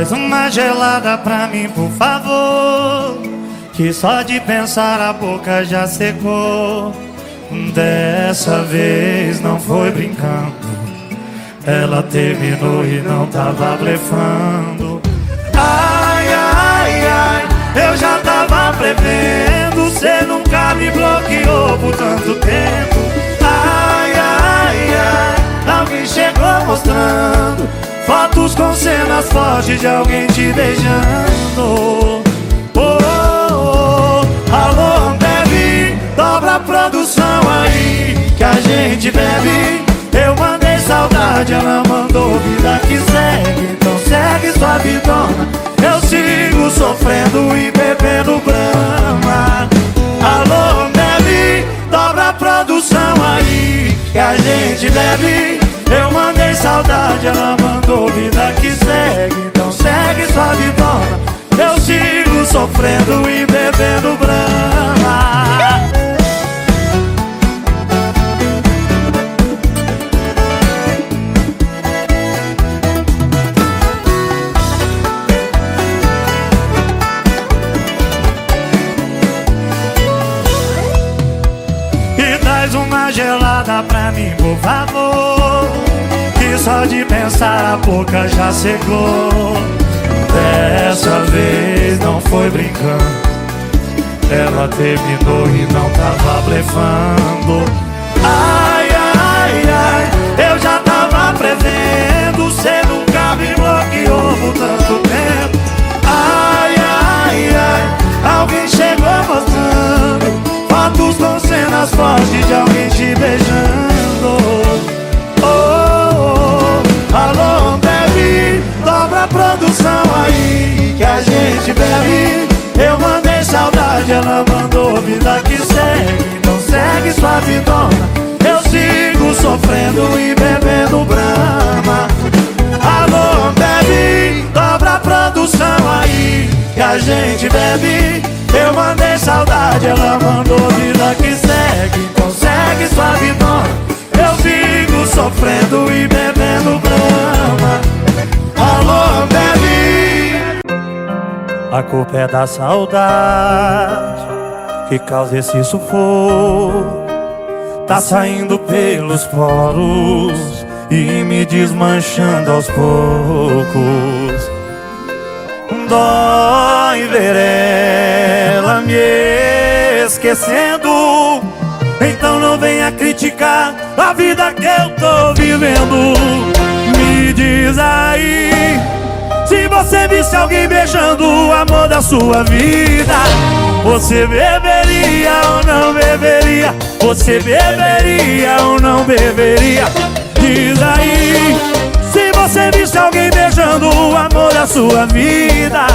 Traz uma gelada pra mim, por favor. Que só de pensar a boca já secou. Dessa vez não foi brincando. Ela terminou e não tava blefando. Ai, ai, ai, eu já tava prevendo. Cê nunca me bloqueou por tanto tempo. Ai, ai, ai, alguém chegou mostrando fotos com cenas fortes de alguém te beijando. Oh, oh, oh. alô, bebe, dobra a produção aí que a gente bebe. Eu mandei saudade, ela mandou vida que segue. Então segue sua vidona. Eu sigo sofrendo e bebendo brama. Alô, bebe, dobra a produção aí que a gente bebe. Eu mandei saudade, ela mandou vida que segue. Então segue sua vidona. Eu sigo sofrendo e bebendo brama. E traz uma gelada pra mim, por favor só de pensar a boca já secou Dessa vez não foi brincando. Ela terminou e não tava blefando. Ai, ai, ai, eu já tava prevendo. Cê nunca me bloqueou por tanto tempo. Ai, ai, ai, alguém chegou mostrando. Fotos com cenas fortes de alguém te beijando A produção aí que a gente bebe Eu mandei saudade, ela mandou vida que segue Então segue sua vidona Eu sigo sofrendo e bebendo brama Alô, bebe, dobra a produção aí que a gente bebe. Eu mandei saudade, ela mandou vida que segue. Então segue sua vidona. Sofrendo e bebendo brama. Alô, bebe. A culpa é da saudade que causa esse sufoco. Tá saindo pelos poros e me desmanchando aos poucos. Dói ver ela me esquecendo. Não venha criticar a vida que eu tô vivendo. Me diz aí. Se você visse alguém beijando o amor da sua vida, você beberia ou não beberia? Você beberia ou não beberia? Diz aí. Você visse alguém beijando o amor da sua vida,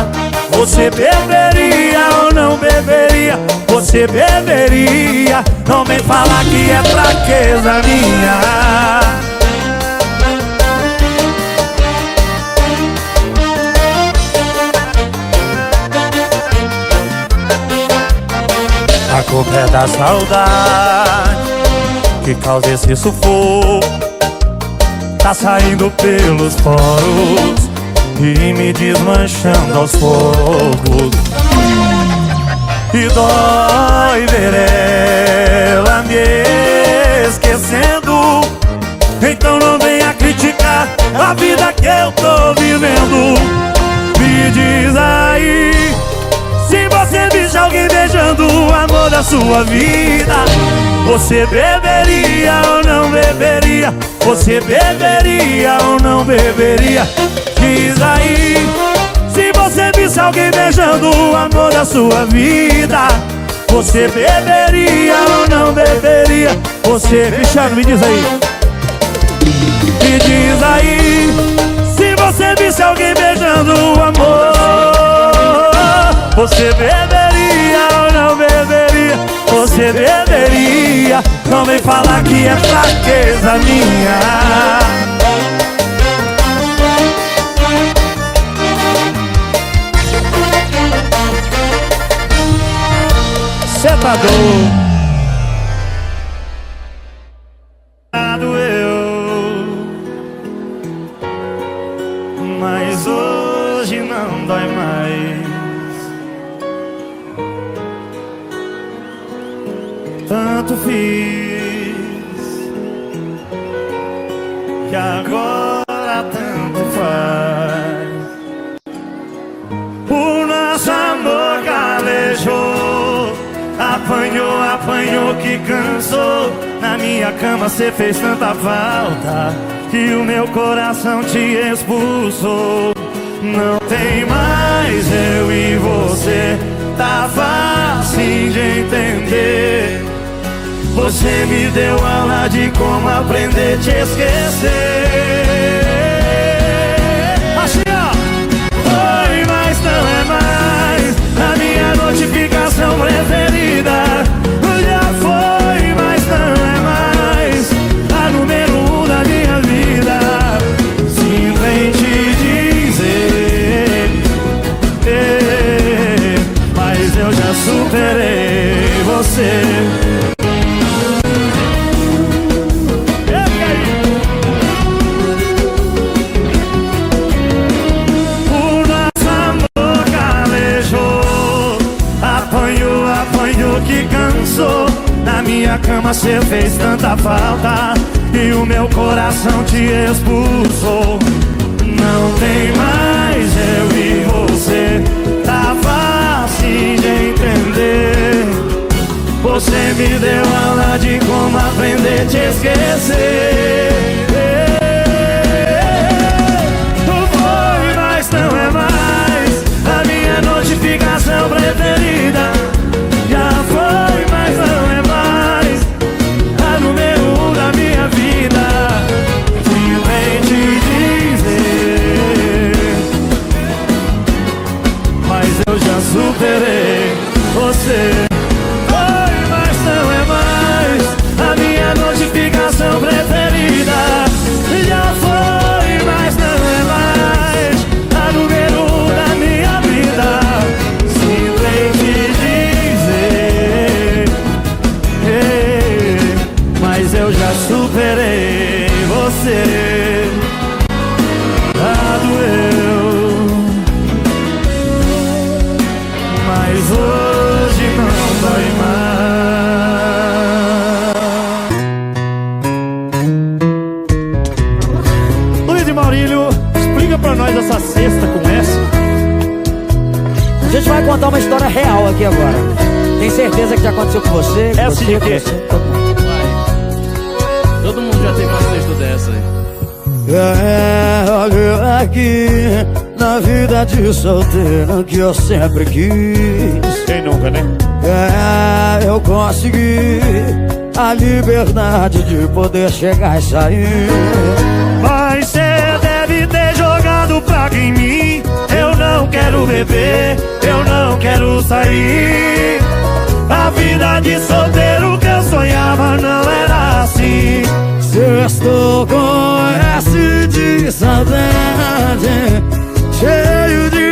você beberia ou não beberia? Você beberia? Não vem falar que é fraqueza minha. A culpa é da saudade que causa esse sufoco. Tá saindo pelos poros e me desmanchando aos poucos. E dói ver ela me esquecendo. Então não venha criticar a vida que eu tô vivendo. Me diz aí. Você visse alguém beijando o amor da sua vida, você beberia ou não beberia? Você beberia ou não beberia? Diz aí. Se você visse alguém beijando o amor da sua vida, você beberia ou não beberia? Você, Cristiano, me diz aí. Me diz aí. Se você visse alguém beijando o amor. Você beberia ou não beberia? Você beberia? Não vem falar que é fraqueza minha. Cê tá doido? Tanto fiz que agora tanto faz. O nosso amor calejou, apanhou, apanhou que cansou. Na minha cama cê fez tanta falta que o meu coração te expulsou. Não tem mais eu e você, tá fácil de entender. Você me deu aula de como aprender a te esquecer. Assim ó. Foi, mas não é mais A minha notificação preferida. Já foi, mas não é mais A número um da minha vida. Simplesmente dizer Mas eu já superei você minha cama cê fez tanta falta E o meu coração te expulsou. Não tem mais eu e você. Tá fácil de entender. Você me deu aula de como aprender a te esquecer Eu consegui a liberdade de poder chegar e sair. Mas cê deve ter jogado praga em mim. Eu não quero beber, eu não quero sair. A vida de solteiro que eu sonhava não era assim. Sextou com S de saudade Cheio de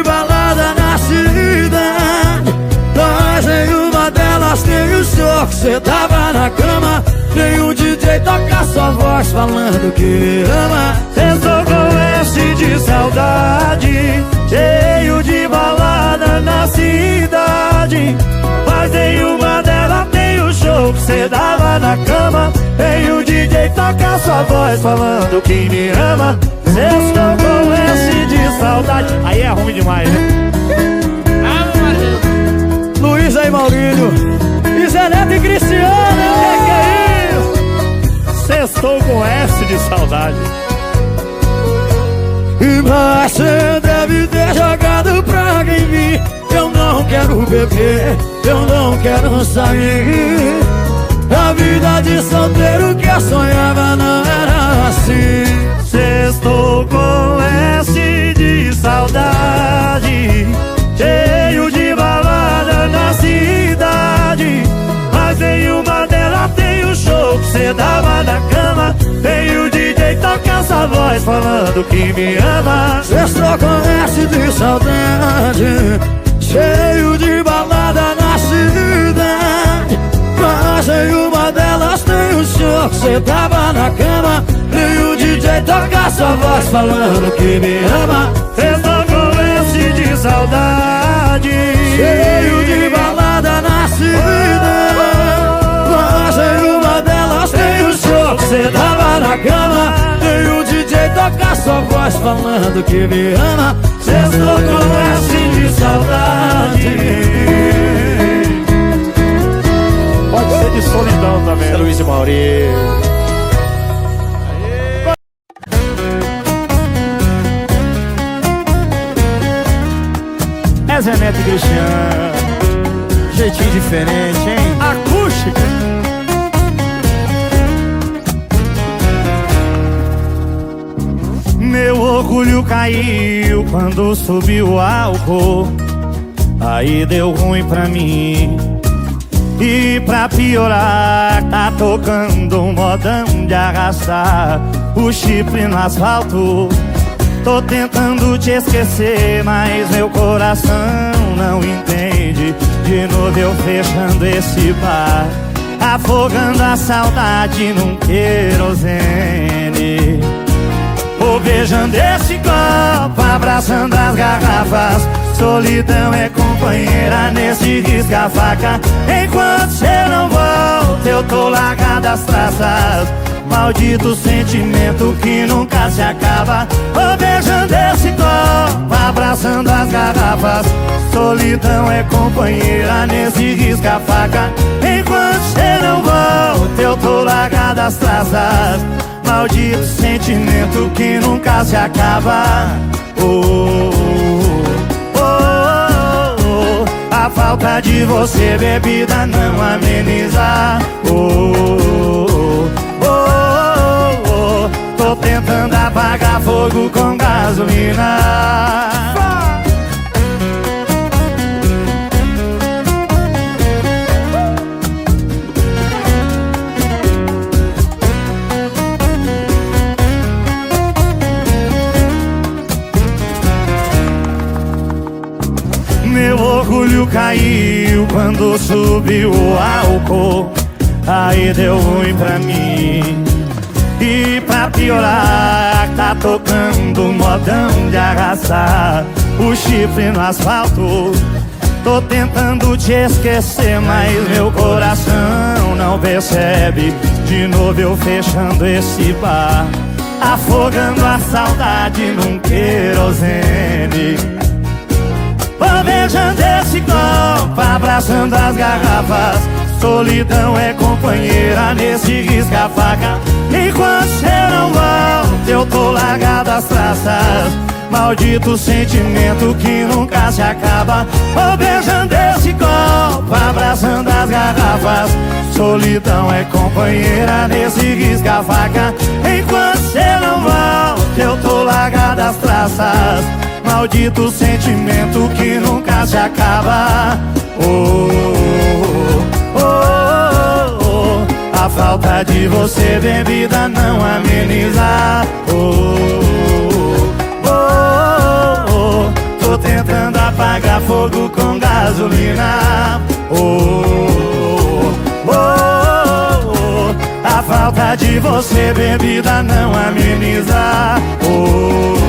tem o show que cê tava na cama Nenhum DJ toca sua voz falando que ama. Sextou com S de saudade Cheio de balada na cidade. Mas nenhuma delas tem o show que cê dava na cama Tem o DJ toca sua voz falando que me ama. Sextou com S de saudade. Aí é ruim demais, né? Luiz aí Maurílio Zé Neto e Cristiano Que que é isso? Sextou com S de saudade. E você deve ter jogado praga em mim. Eu não quero beber, eu não quero sair. A vida de solteiro que eu sonhava não era assim. Sextou falando que me ama. S de saudade Cheio de balada na cidade. Mas nenhuma delas tem o show que cê tava na cama E o DJ toca sua voz falando que me ama. S de saudade. Cheio Você tava na cama E o DJ toca sua voz falando que me ama Sextou com S de saudade Pode ser de solidão também. É Luiz e Mauri. É Zé Neto e Cristiano. Jeitinho diferente, hein? Acústica orgulho caiu quando subiu o álcool. Aí deu ruim pra mim. E pra piorar, tá tocando um modão de arrastar o chifre no asfalto. Tô tentando te esquecer, mas meu coração não entende. De novo eu fechando esse bar, afogando a saudade num querosene. Beijando esse copo, abraçando as garrafas. Solidão é companheira nesse risca-faca. Enquanto cê não volta, eu tô largado as traças. Maldito sentimento que nunca se acaba Vou beijando esse copo, abraçando as garrafas Solidão é companheira nesse risca-faca Enquanto você não volta, eu tô largado as traças Maldito sentimento que nunca se acaba. Oh, oh, oh, oh. A falta de você, bebida, não ameniza. Oh, Tô tentando apagar fogo com gasolina orgulho caiu quando subiu o álcool Aí deu ruim pra mim e pra piorar, tá tocando modão de arrasar o chifre no asfalto. Tô tentando te esquecer, mas meu coração não percebe. De novo eu fechando esse bar, afogando a saudade num querosene. Vou beijando esse copo, abraçando as garrafas. Solidão é companheira nesse risca-faca. Enquanto cê não volta, eu tô largado as traças. Maldito sentimento que nunca se acaba. Vou beijando esse copo, abraçando as garrafas. Solidão é companheira nesse risca-faca. Enquanto cê não volta, eu tô largado as traças Maldito sentimento que nunca se acaba. Oh, oh, oh, oh. A falta de você bebida não ameniza oh, oh, oh, Tô tentando apagar fogo com gasolina. Oh, oh, oh, A falta de você bebida não ameniza oh,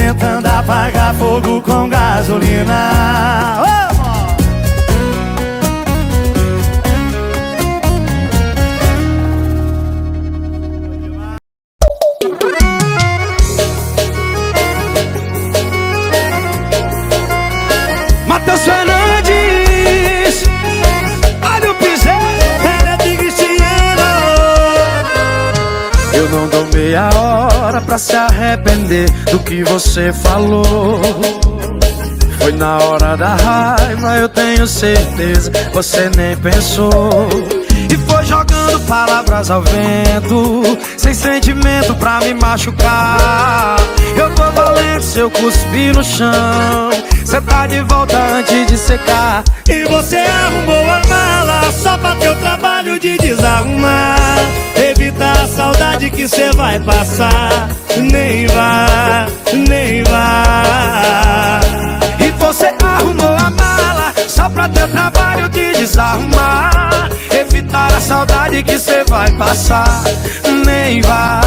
tentando apagar fogo com gasolina! Matheus Fernandes Olha o piseiro É de Cristiano Eu não dou meia hora pra se arrepender do que você falou. Foi na hora da raiva, eu tenho certeza, você nem pensou. E foi jogando palavras ao vento, sem sentimento pra me machucar. Eu tô valendo se eu no chão, cê tá de volta antes de secar. E você arrumou a mala só pra teu trabalho de desarrumar Evita a saudade que cê vai passar Nem vá, nem vá E você arrumou a mala Só pra teu trabalho de desarrumar Evitar a saudade que cê vai passar Nem vá,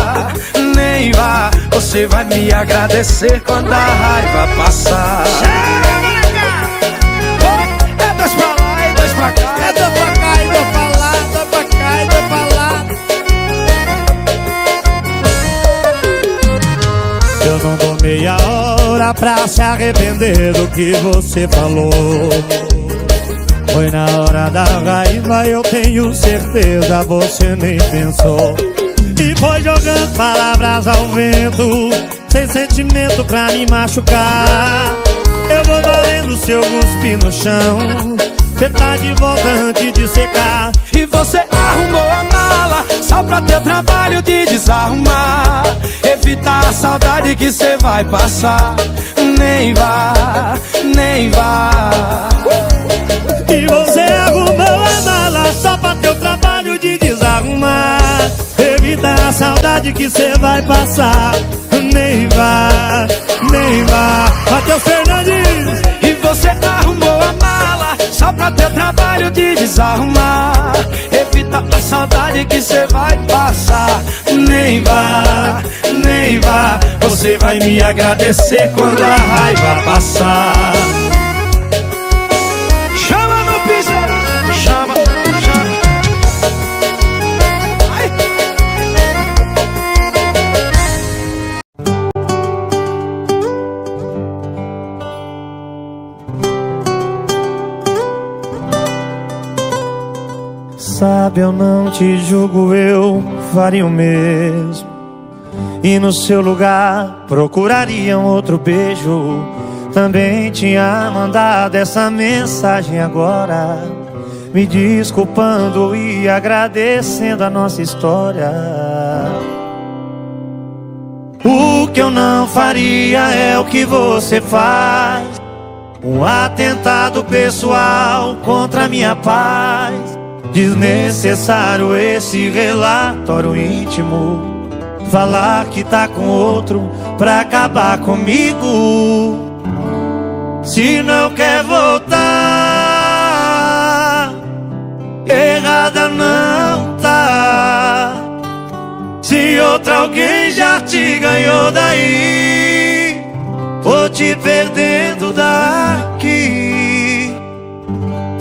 nem vá Você vai me agradecer quando a raiva passar É dois pra lá e É dois pra cá e lá Dois pra pra se arrepender do que você falou. Foi na hora da raiva, eu tenho certeza, você nem pensou. E foi jogando palavras ao vento, sem sentimento pra me machucar. Eu vou valendo seu cuspe no chão. Cê tá de volta antes de secar E você arrumou a mala Só pra ter trabalho de desarrumar Evitar a saudade que cê vai passar. Nem vá, nem vá. E você arrumou a mala Só pra ter o trabalho de desarrumar. Evitar a saudade que cê vai passar. Nem vá, nem vá. Matheus Fernandes. E você arrumou a mala só pra ter trabalho de desarrumar. Evita a saudade que cê vai passar. Nem vá, nem vá. Você vai me agradecer quando a raiva passar te julgo, eu faria o mesmo. E no seu lugar procuraria um outro beijo. Também tinha mandado essa mensagem agora. Me desculpando e agradecendo a nossa história. O que eu não faria é o que você faz. Um atentado pessoal contra minha paz. Desnecessário esse relatório íntimo. Falar que tá com outro pra acabar comigo. Se não quer voltar, errada não tá. Se outra alguém já te ganhou daí, vou te perdendo daqui.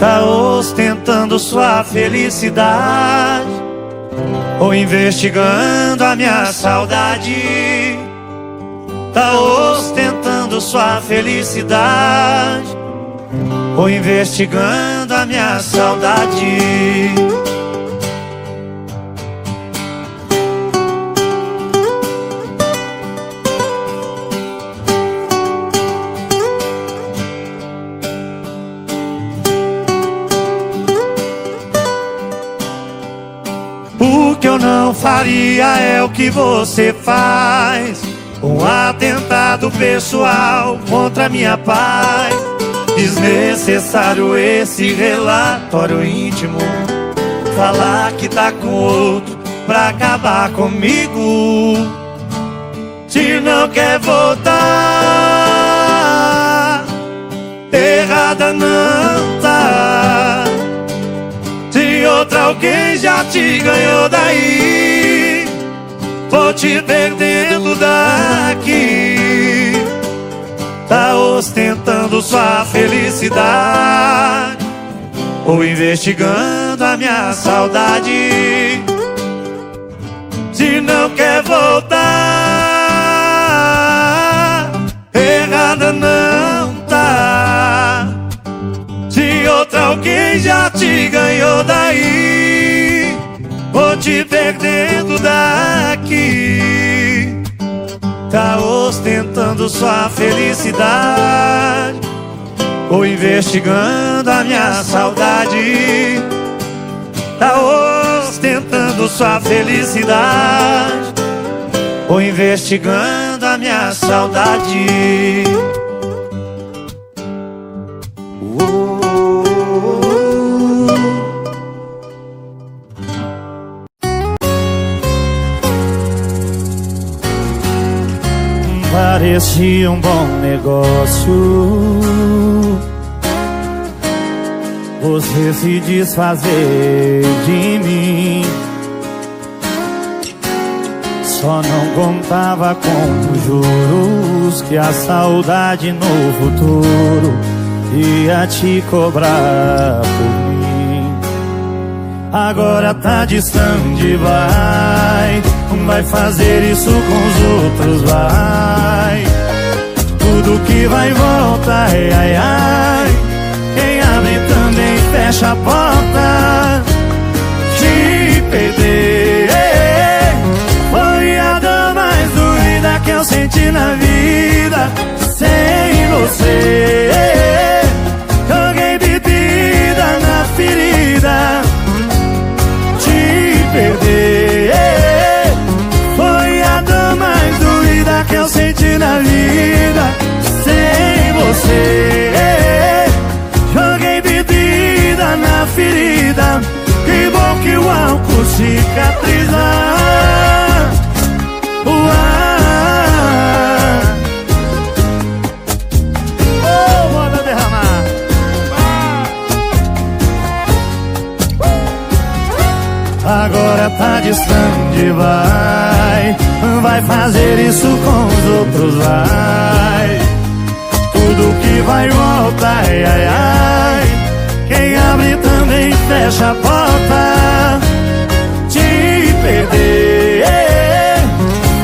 Tá ostentando sua felicidade ou investigando a minha saudade. Tá ostentando sua felicidade ou investigando a minha saudade. É o que você faz. Um atentado pessoal contra minha paz. Desnecessário esse relatório íntimo. Falar que tá com outro pra acabar comigo. Se não quer voltar, errada não tá. Se outra alguém já te ganhou daí, te perdendo daqui. Tá ostentando sua felicidade, ou investigando a minha saudade. Se não quer voltar, errada não tá. Se outra alguém já te ganhou daí, te perdendo daqui. Tá ostentando sua felicidade, ou investigando a minha saudade. Tá ostentando sua felicidade, ou investigando a minha saudade. Parecia um bom negócio. Você se desfazer de mim. Só não contava com os juros Que a saudade no futuro Ia te cobrar por mim. Agora tá distante, vai. Vai fazer isso com os outros, vai Tudo que vai e volta, ai, ai, ai. Quem abre também fecha a porta o álcool cicatriza Uau. Oh, manda derramar. Agora tá distante, vai Vai fazer isso com os outros, vai. Tudo que vai volta, ai, ai, ai. Quem abre também fecha a porta perder.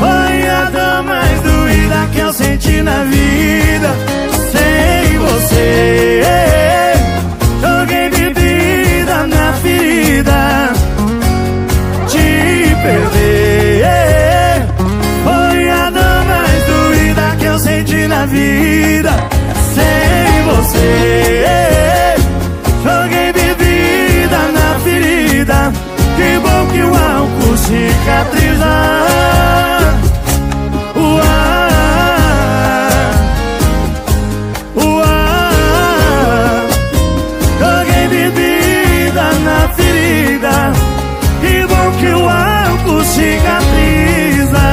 Foi a dor mais doída que eu senti na vida. Sem você. Joguei bebida na ferida te perder. Foi a dor mais doída que eu senti na vida. Sem você álcool cicatriza Uau, uau. Joguei bebida na ferida. Que bom que o álcool cicatriza.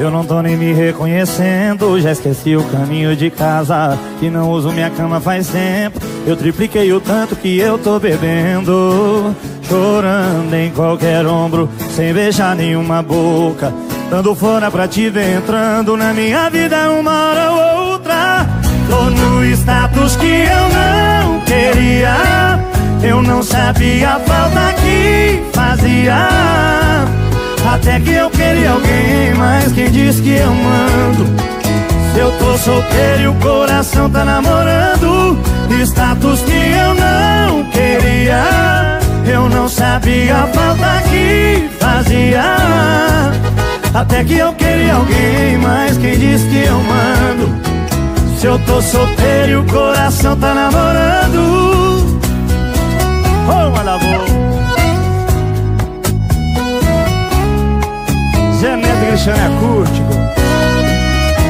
Eu não tô nem me reconhecendo Já esqueci o caminho de casa. E não uso minha cama faz tempo Eu tripliquei o tanto que eu tô bebendo Chorando em qualquer ombro Sem beijar nenhuma boca Dando fora pra te ver entrando na minha vida uma hora ou outra Tô no status que eu não queria Eu não sabia a falta que fazia Até que eu queria alguém, mas quem diz que eu mando? Se eu tô solteiro e o coração tá namorando Status que eu não queria. Eu não sabia a falta que fazia. Até que eu queria alguém, mas quem diz que eu mando? Se eu tô solteiro e o coração tá namorando. Oh, manda Zé Neto Cristiano acústico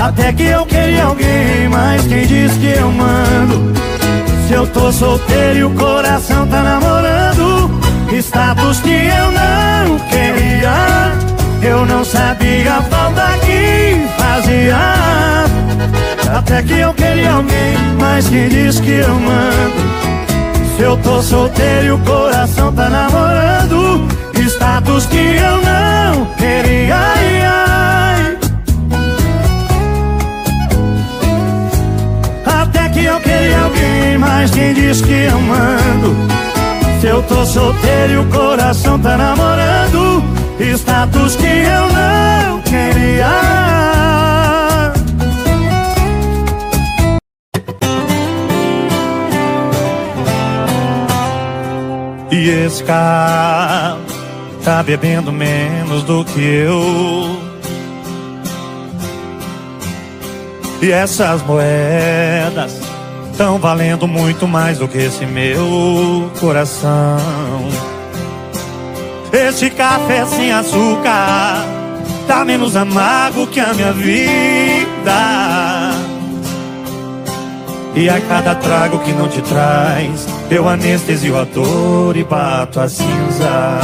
até que eu queria alguém, mas quem diz que eu mando? Se eu tô solteiro e o coração tá namorando Status que eu não queria Eu não sabia a falta que fazia Até que eu queria alguém, mas quem diz que eu mando? Se eu tô solteiro e o coração tá namorando Status que eu não queria mas quem diz que eu mando? Se eu tô solteiro e o coração tá namorando Status que eu não queria E esse cara tá bebendo menos do que eu E essas moedas estão valendo muito mais do que esse meu coração. Esse café sem açúcar tá menos amargo que a minha vida. E a cada trago que não te traz, eu anestesio a dor e bato a cinza.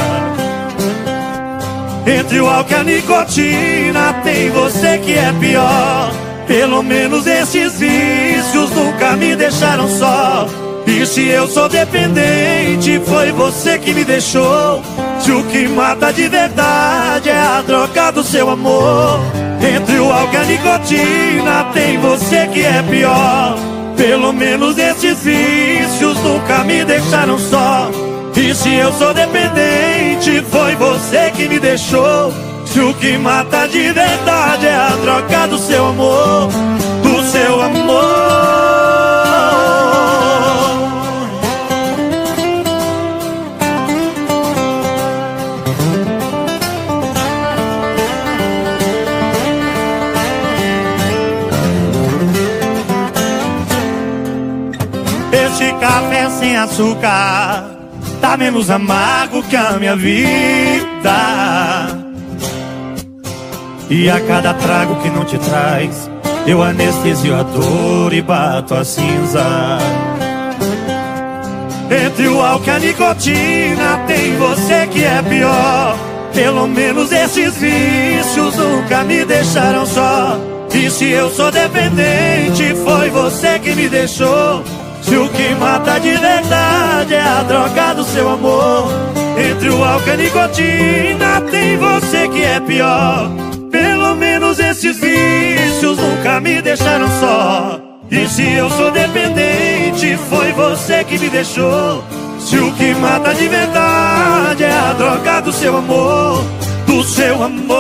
Entre o álcool e a nicotina tem você que é pior Pelo menos esses vícios nunca me deixaram só. E se eu sou dependente foi você que me deixou. Se o que mata de verdade é a droga do seu amor. Entre o álcool e a nicotina tem você que é pior. Pelo menos esses vícios nunca me deixaram só. E se eu sou dependente, foi você que me deixou. Se o que mata de verdade é a troca do seu amor, do seu amor. Este café sem açúcar Tá menos amargo que a minha vida E a cada trago que não te traz Eu anestesio a dor e bato a cinza. Entre o álcool e a nicotina Tem você que é pior. Pelo menos esses vícios nunca me deixaram só. E se eu sou dependente Foi você que me deixou. Se o que mata de verdade é a droga do seu amor. Entre o álcool e a nicotina tem você que é pior Pelo menos esses vícios nunca me deixaram só. E se eu sou dependente foi você que me deixou. Se o que mata de verdade é a droga do seu amor Do seu amor.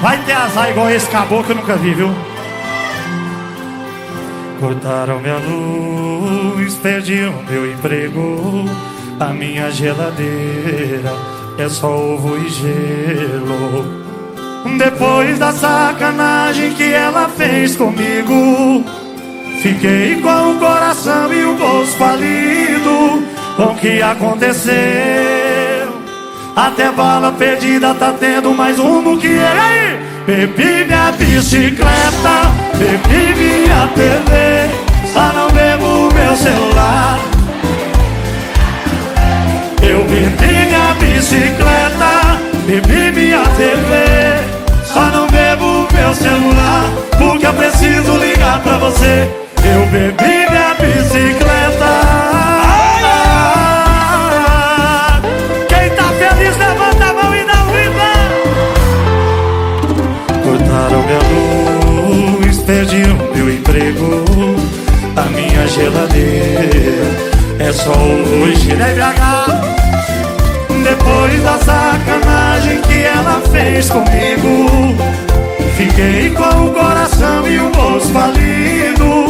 Vai ter azar igual esse caboclo que eu nunca vi, viu? Cortaram minha luz, perdi o meu emprego. A minha geladeira é só ovo e gelo. Depois da sacanagem que ela fez comigo Fiquei com o coração e o bolso falido. Com o que aconteceu? Até bala perdida tá tendo mais rumo que ele aí. Bebi minha bicicleta, bebi minha TV, só não bebo meu celular. Eu bebi minha bicicleta, bebi minha TV, só não bebo meu celular, porque eu preciso ligar pra você. Eu bebi minha bicicleta. A minha geladeira. É só hoje Deve Depois da sacanagem que ela fez comigo Fiquei com o coração e o bolso falido.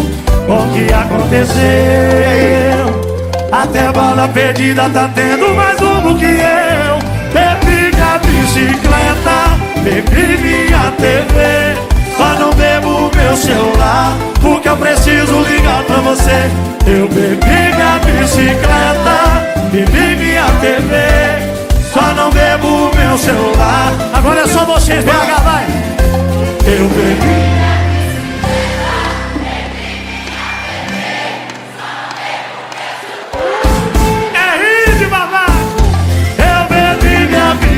O que aconteceu? Até bala perdida tá tendo mais rumo que eu. Bebi minha bicicleta, bebi minha TV pra você. Eu bebi minha bicicleta Bebi minha TV Só não bebo meu celular. Agora é só vocês, BH, vai. Eu bebi.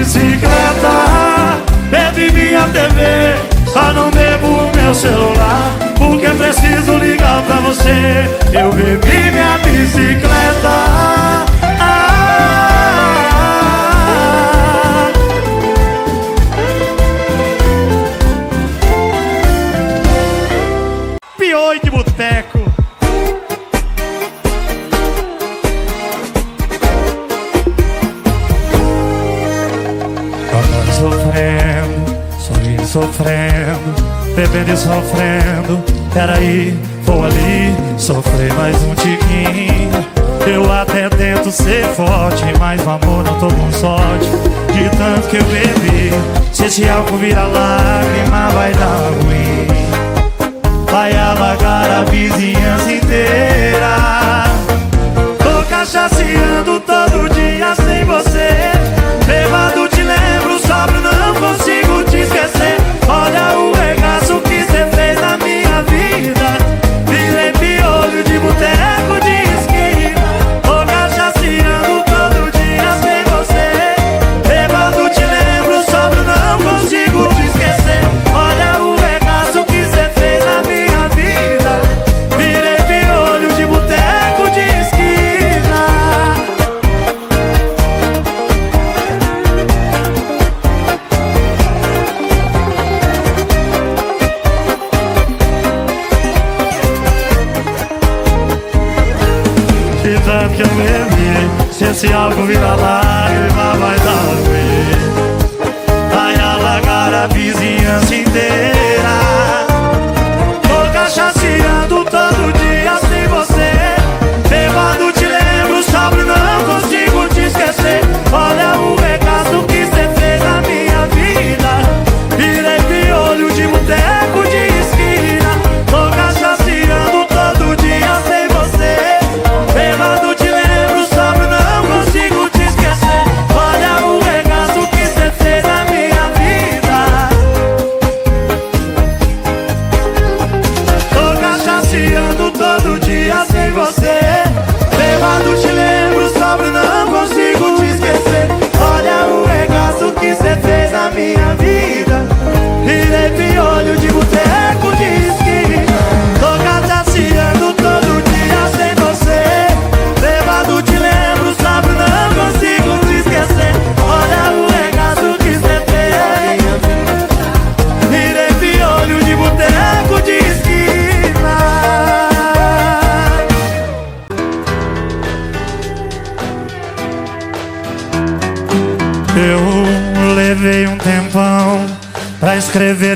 Bicicleta, bebi minha TV só não bebo meu celular Porque preciso ligar pra você. Eu bebi minha bicicleta bebendo e sofrendo. Peraí, vou ali sofrer mais um tiquinho. Eu até tento ser forte, mas no amor não tô com sorte. De tanto que eu bebi, se esse álcool vira lágrima, vai dar ruim. Vai alagar a vizinhança inteira. Tô cachaceando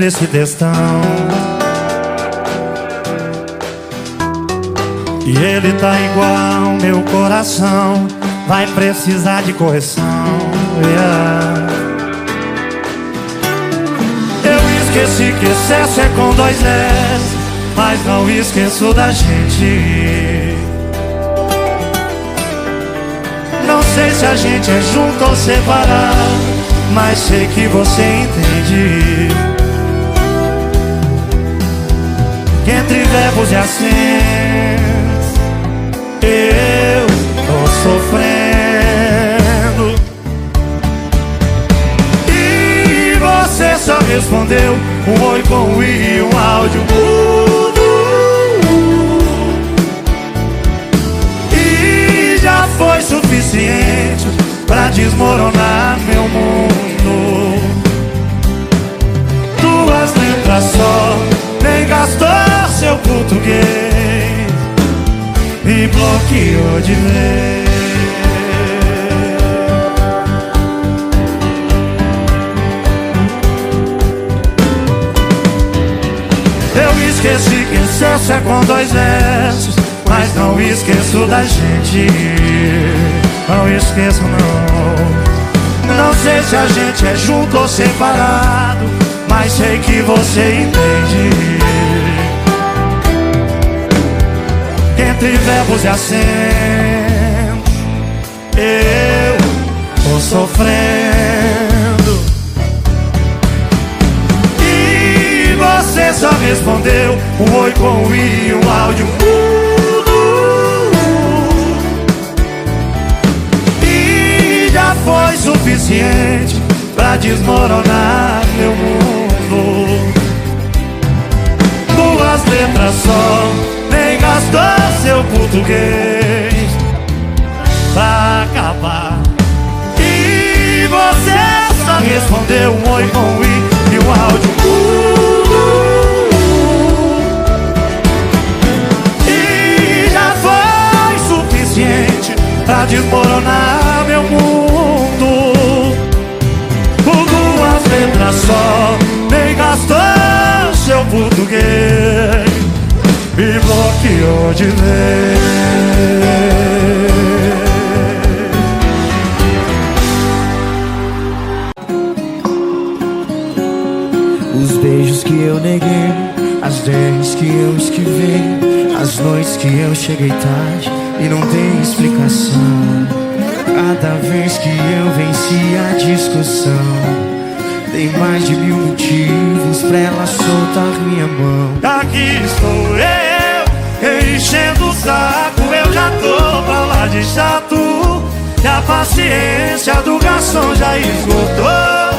escrever esse textão E ele tá igual meu coração Vai precisar de correção yeah. Eu esqueci que excesso é com dois S Mas não esqueço da gente. Não sei se a gente é junto ou separado Mas sei que você entende entre verbos e acentos Eu tô sofrendo. E você só respondeu Um oi com um i e um áudio mudo. E já foi suficiente pra desmoronar meu mundo. Duas letras só, nem gastou português e bloqueou de vez. Eu esqueci que excesso é com dois S Mas não esqueço da gente. Não esqueço não. Não sei se a gente é junto ou separado Mas sei que você entende Entre verbos e acentos Eu tô sofrendo. E você só respondeu um oi com um i um áudio. Mudo E já foi suficiente pra desmoronar meu mundo. Duas letras só, português Pra acabar. E você só respondeu um oi com i e um áudio. Mudo E já foi suficiente pra desmoronar meu mundo. Por duas letras só, nem gastou seu português Me bloqueou de vez Os beijos que eu neguei, as vezes que eu esquivei, as noites que eu cheguei tarde e não tem explicação. Cada vez que eu venci a discussão, tem mais de mil motivos pra ela soltar minha mão. Aqui estou eu, enchendo o saco, eu já tô pra lá de chato. E a paciência do garçom já esgotou.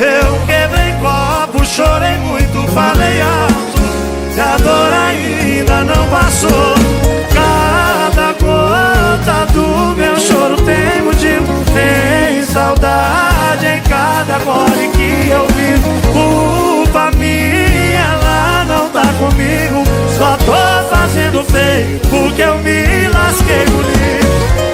Eu quebrei copo, chorei muito, falei alto. E a dor ainda não passou. porque eu me lasquei bonito.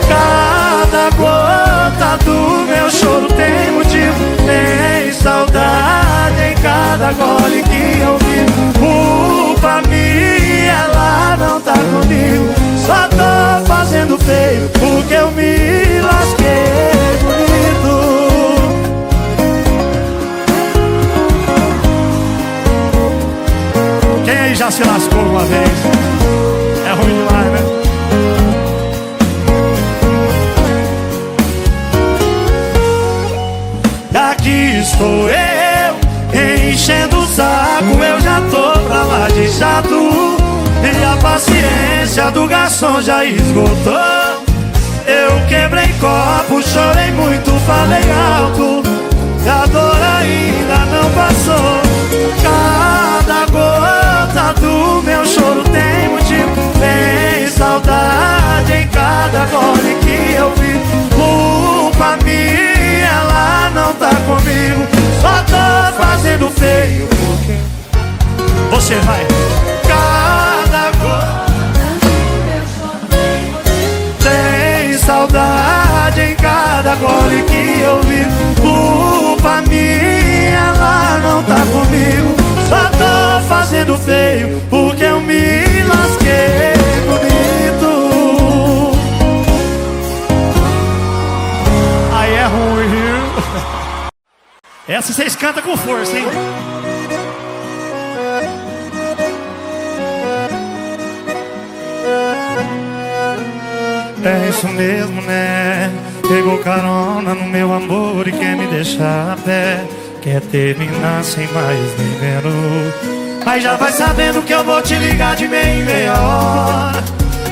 Cada gota do meu choro tem motivo Tem saudade em cada gole que eu vi. Culpa minha, ela não tá comigo Só tô fazendo feio porque eu me lasquei bonito Quem aí já se lascou uma vez? Estou eu, enchendo o saco, eu já tô pra lá de chato. E a paciência do garçom já esgotou. Eu quebrei copo, chorei muito, falei alto. E a dor ainda não passou. Cada gota do meu choro tem motivo. Tem saudade em cada gole que eu vi. Comigo. Só tô fazendo feio porque você vai. Essa vocês cantam com força, hein? É isso mesmo, né? Pegou carona no meu amor e quer me deixar a pé. Quer terminar sem mais nem menos. Aí já vai sabendo que eu vou te ligar de meia em meia hora.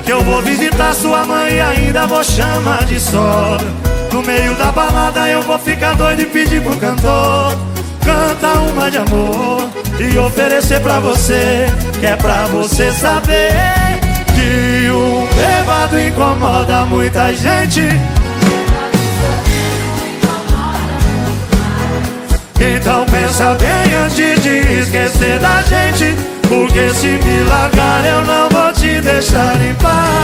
Que eu vou visitar sua mãe e ainda vou chamar de sogra. No meio da balada eu vou ficar doido e pedir pro cantor. Canta uma de amor e oferecer pra você. Que é pra você saber que o bêbado incomoda muita gente. Então pensa bem antes de esquecer da gente Porque se me largar eu não vou te deixar em paz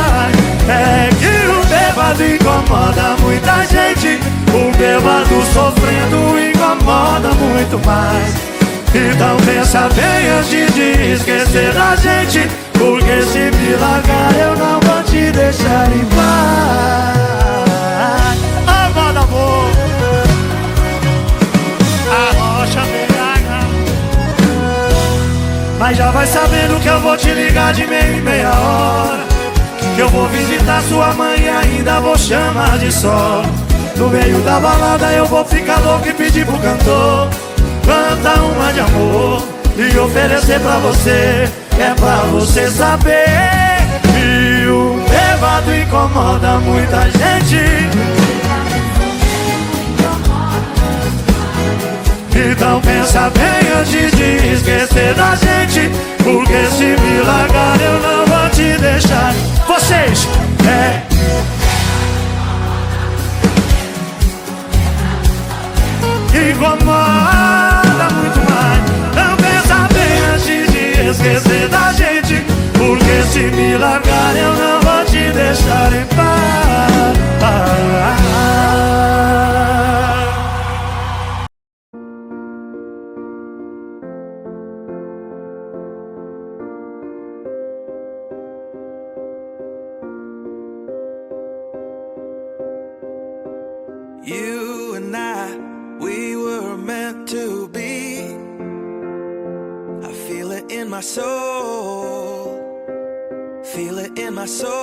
sofrendo incomoda muito mais. Então pensa bem antes de esquecer da gente Porque se me largar eu não vou te deixar em paz. Moda amor a rocha BH Mas já vai sabendo que eu vou te ligar de meia em meia hora. Que eu vou visitar sua mãe e ainda vou chamar de sol No meio da balada eu vou ficar louco e pedir pro cantor. Canta uma de amor e oferecer pra você. É pra você saber que o bêbado incomoda muita gente. Então pensa bem antes de esquecer da gente Porque se me largar eu não vou te deixar. Vocês, é Incomoda muito mais. Não pensa bem antes de esquecer da gente Porque se me largar eu não vou te deixar em paz so